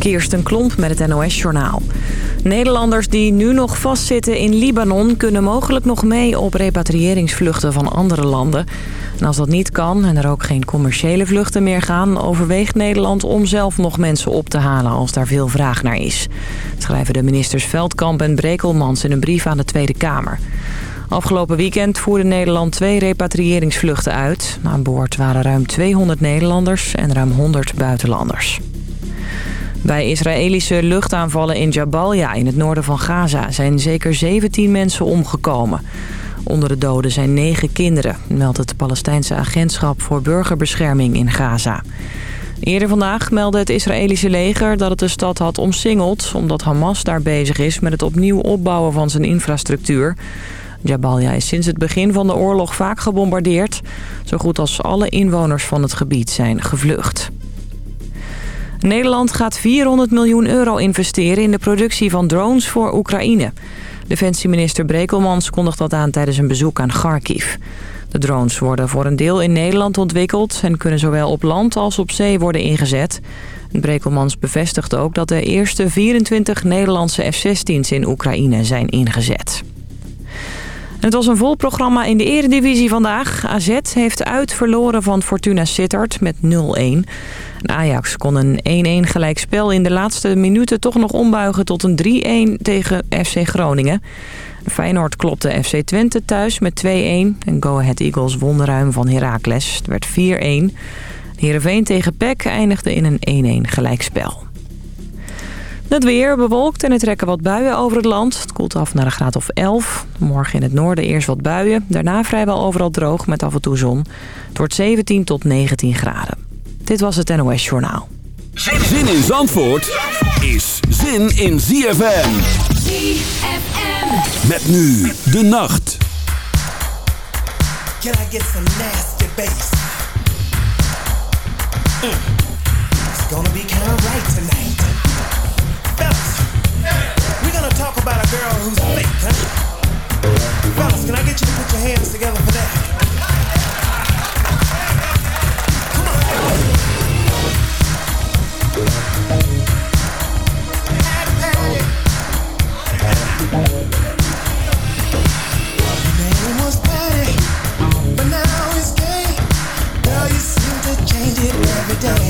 Kirsten Klomp met het NOS-journaal. Nederlanders die nu nog vastzitten in Libanon... kunnen mogelijk nog mee op repatriëringsvluchten van andere landen. En als dat niet kan en er ook geen commerciële vluchten meer gaan... overweegt Nederland om zelf nog mensen op te halen als daar veel vraag naar is. schrijven de ministers Veldkamp en Brekelmans in een brief aan de Tweede Kamer. Afgelopen weekend voerde Nederland twee repatriëringsvluchten uit. Aan boord waren ruim 200 Nederlanders en ruim 100 buitenlanders. Bij Israëlische luchtaanvallen in Jabalia in het noorden van Gaza zijn zeker 17 mensen omgekomen. Onder de doden zijn negen kinderen, meldt het Palestijnse agentschap voor burgerbescherming in Gaza. Eerder vandaag meldde het Israëlische leger dat het de stad had omsingeld... omdat Hamas daar bezig is met het opnieuw opbouwen van zijn infrastructuur. Jabalia is sinds het begin van de oorlog vaak gebombardeerd. Zo goed als alle inwoners van het gebied zijn gevlucht. Nederland gaat 400 miljoen euro investeren in de productie van drones voor Oekraïne. Defensieminister Brekelmans kondigt dat aan tijdens een bezoek aan Kharkiv. De drones worden voor een deel in Nederland ontwikkeld... en kunnen zowel op land als op zee worden ingezet. Brekelmans bevestigt ook dat de eerste 24 Nederlandse F-16's in Oekraïne zijn ingezet. Het was een vol programma in de eredivisie vandaag. AZ heeft uit verloren van Fortuna Sittard met 0-1. Ajax kon een 1-1 gelijkspel in de laatste minuten toch nog ombuigen tot een 3-1 tegen FC Groningen. Feyenoord klopte FC Twente thuis met 2-1 en Go Ahead Eagles won ruim van Heracles. Het werd 4-1. Heerenveen tegen PEC eindigde in een 1-1 gelijkspel. Het weer bewolkt en het trekken wat buien over het land. Het koelt af naar een graad of 11. Morgen in het noorden eerst wat buien. Daarna vrijwel overal droog met af en toe zon. Het wordt 17 tot 19 graden. Dit was het NOS Journaal. Zin in Zandvoort is zin in ZFM. ZFM. Met nu de nacht. Can I get some nasty bass? Mm. It's gonna be kind of right tonight. Fellas, we're gonna talk about a girl who's every day.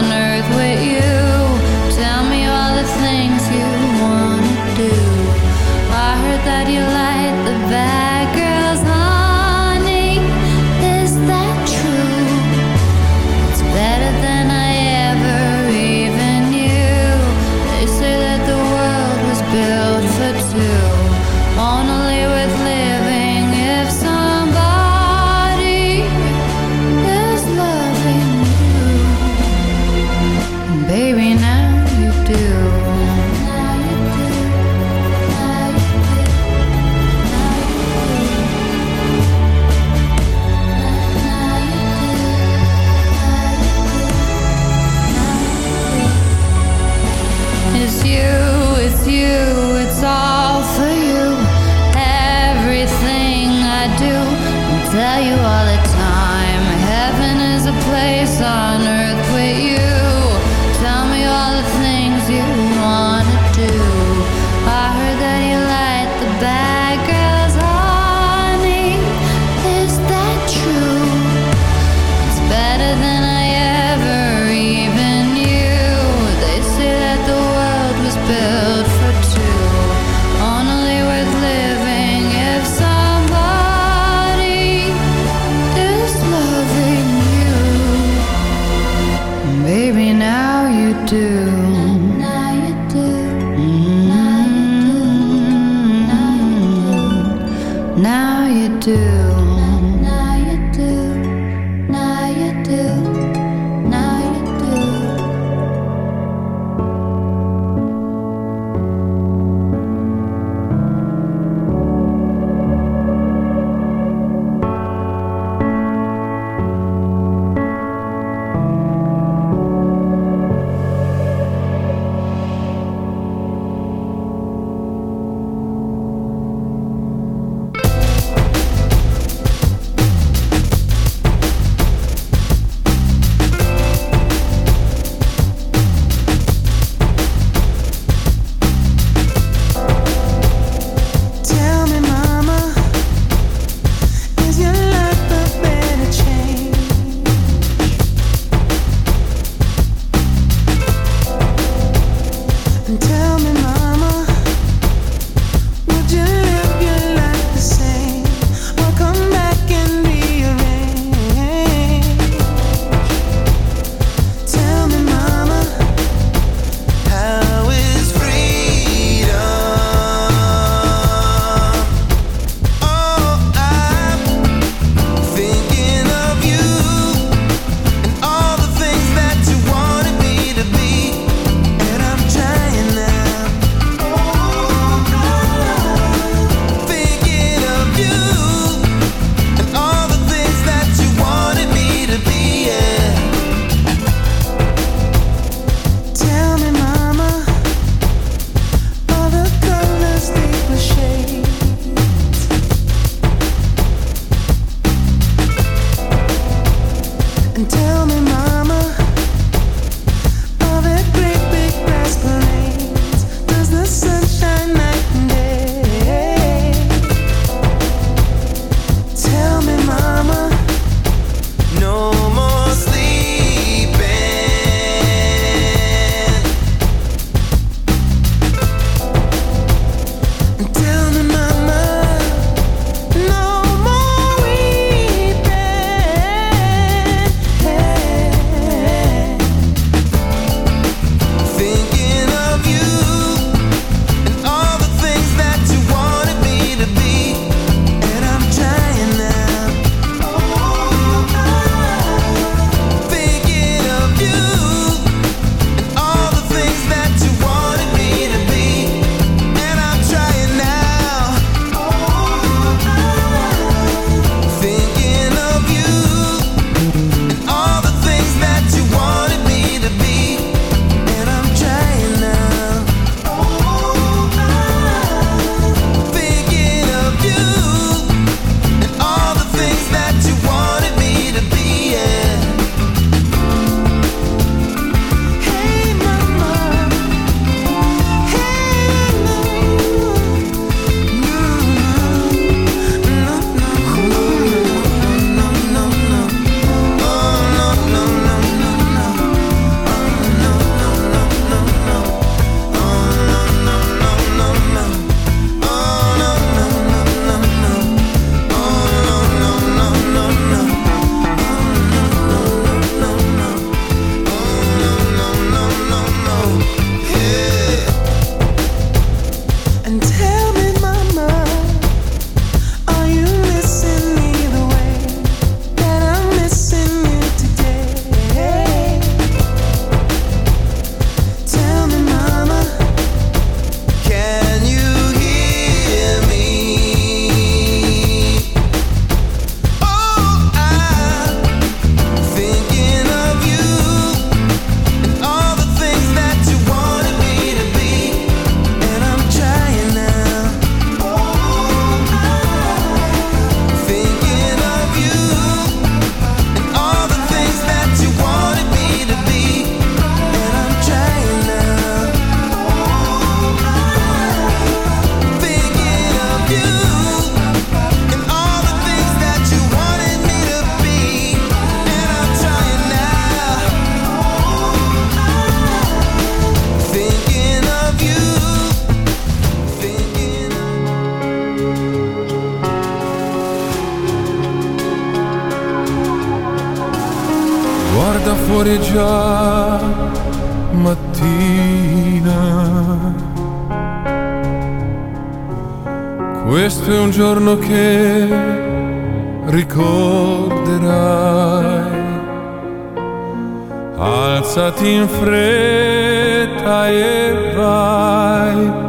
vai.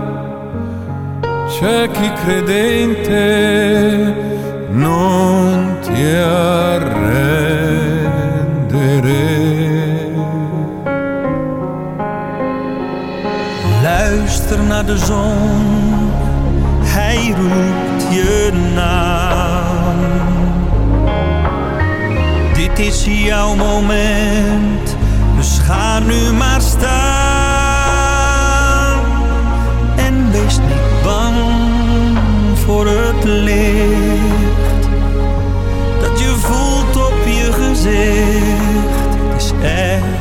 Credente non ti. Luister naar de zon, hij roept je naam. Dit is jouw moment, dus ga nu maar staan. het licht dat je voelt op je gezicht is echt.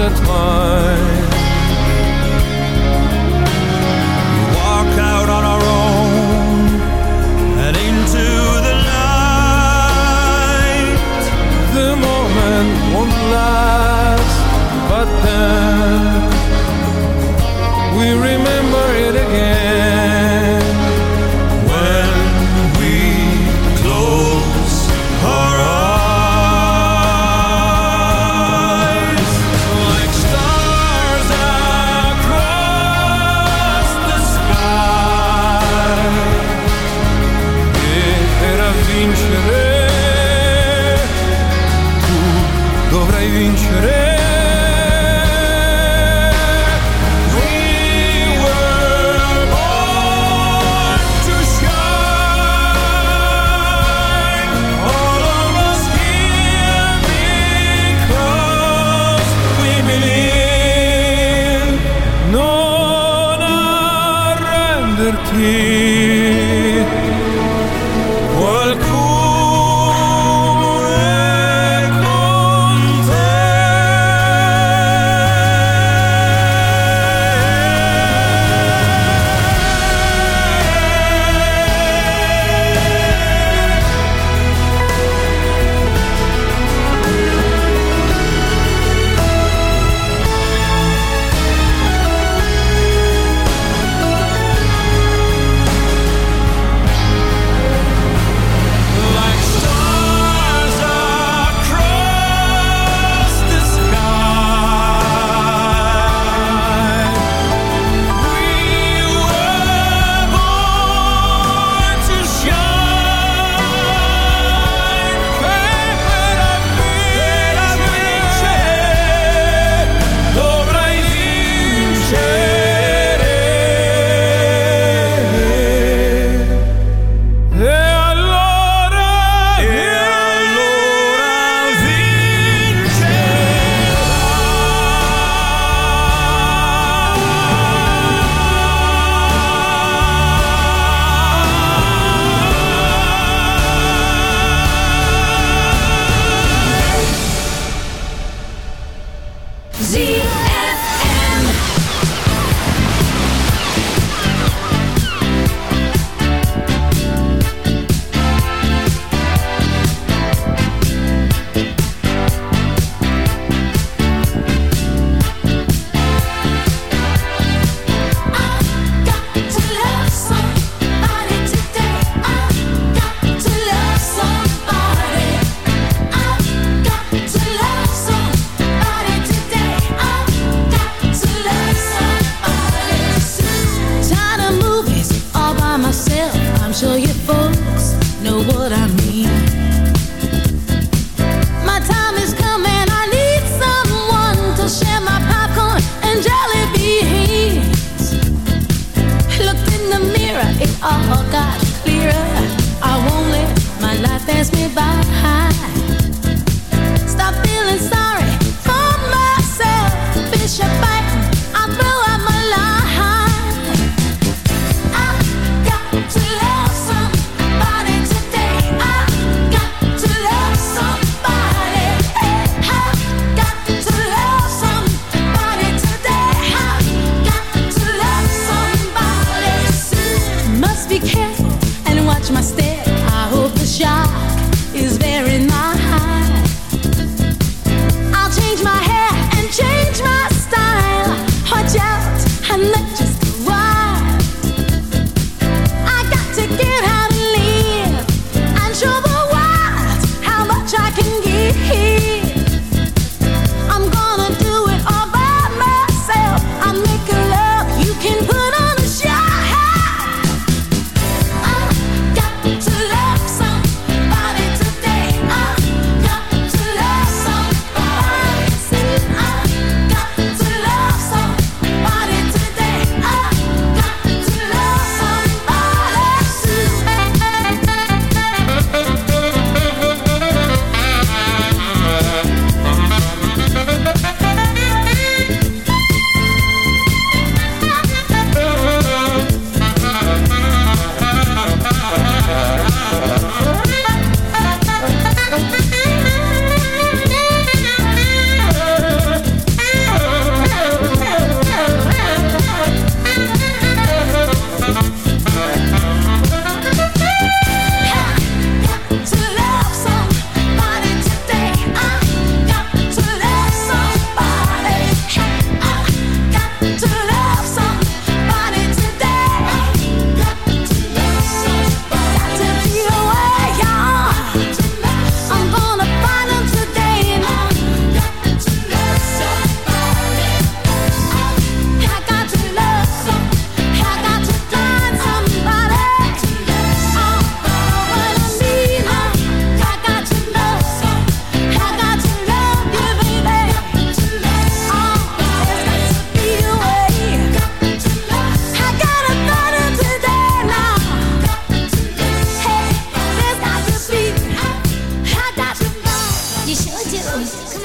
at mine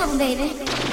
them, baby.